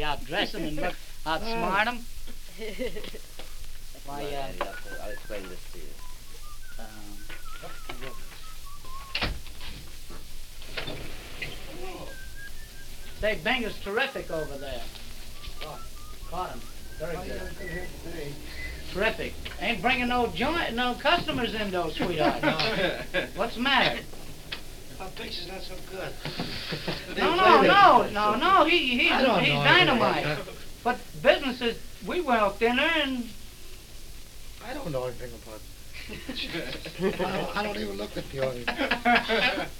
somebody outdress them and look, outsmart them. Why, uh, I'll, I'll explain this to you. um, Say, Binger's terrific over there. Caught him. Very good. Terrific. Ain't bringing no joint, no customers in though, sweetheart. What's the matter? My picture's not so good. No, no, no, no, no. He, he's, he's know dynamite. But business is, we walked in there and I don't know anything about it. I don't, I don't even look at the audience.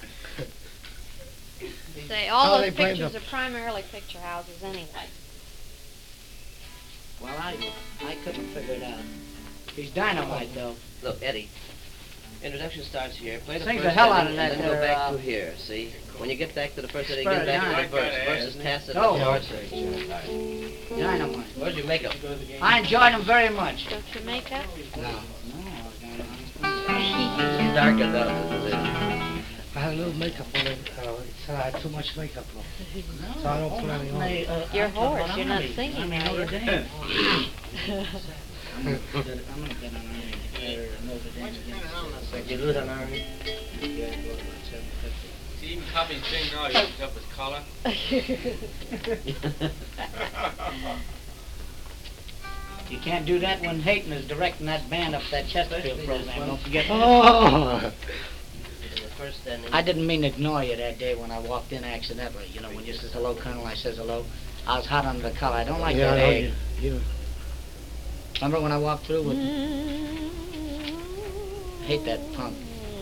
Say, all How those they pictures are primarily picture houses anyway. well, I, I couldn't figure it out. He's dynamite though. Look, Eddie, introduction starts here. Play the Sings first the hell out of that and then go back uh, to here, see? When you get back to the first ending, Spur get back Dine. to the verse. Verse is tacit, No. the chords are Dynamite. Where's your makeup? I enjoyed them very much. Don't you make up? No. No, You darkened up, isn't it? I had a little makeup on it. Uh, it I had too much makeup on. No, So I don't put any on. They, uh, You're I'm hoarse, you're not Army. singing, I mean, are you? Dame. I'm gonna get an Army, Notre Dame against- Did you lose an army? Yeah, it was about 750. He even copies Jane now, he picks up his collar. You can't do that when Hayton is directing that band up that Chesterfield program. Don't forget. Oh! In the first ending. I didn't mean to ignore you that day when I walked in accidentally. You know, when you says hello, Colonel, I says hello. I was hot under the collar. I don't like yeah, that I know egg. you, you. Remember when I walked through with I hate that punk.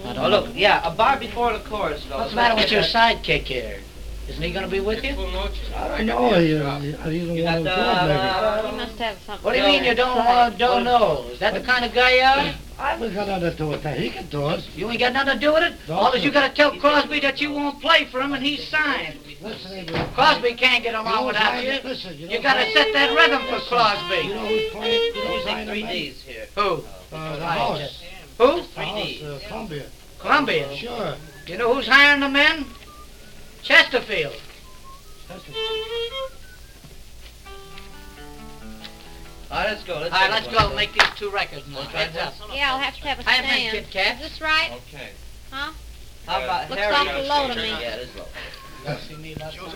I don't Oh, know. look, yeah, a bar before the chorus, fellas. What's the matter with your sidekick here? Isn't he gonna be with you? I don't know. You, you, I didn't You want got to maybe. You must have something. What do you mean you don't uh, don't know? Is that the kind of guy you are? I haven't got nothing to do with that. He can do it. You ain't got nothing to do with it? No, All that sir. you gotta tell Crosby that you won't play for him and he's signed. Listen, Abraham. Crosby can't get along You without know, you. Listen, you, You gotta set that rhythm for You Crosby. know who's playing? You know who's Music playing three D's here. Who? Uh, the Right. house. Who? The Three house, Ds. uh, Columbia. Columbia. Sure. You know who's hiring the men? Chesterfield. That's All right, let's go. Let's All right, let's go one. make these two records now. Wanna try Heads up. Yeah, I'll have to have a I have my stand. Kit Kat. Is this right? Okay. Huh? How about Looks Harry? awful low to me. Yeah, it is low. See me left side.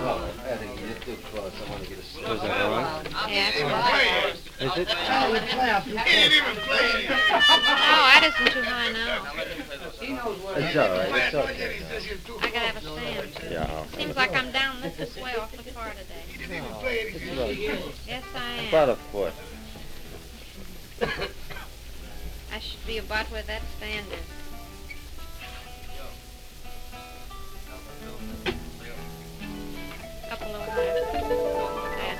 Oh, I think you did too close. I want to get a Was that all right? Yeah, it's right. Is it? Oh, we play up. You play. Oh, that isn't too high now. He knows where It's all right. It's okay. I gotta have a stand. Yeah. Seems like I'm down this this way awfully far today. Yes, I am. About a foot. I should be about where that stand is. Up a little higher. Yeah.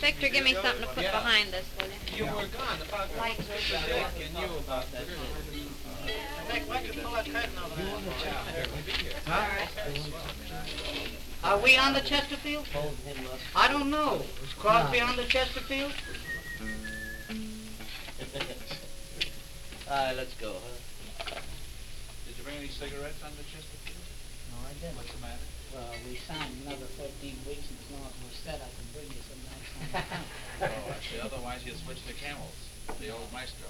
Victor, give me something to put behind this, will you? You were gone, about Lights. Dick you about that. Are we on the Chesterfield? I don't know. Is Crosby on the Chesterfield? All right, let's go. Huh? Did you bring any cigarettes on the Chesterfield? No, I didn't. What's the matter? Well, we signed another 13 weeks, and as long as we're set, I can bring you some nice. time. Oh, I see. Otherwise, you'll switch to camels. The old maestro.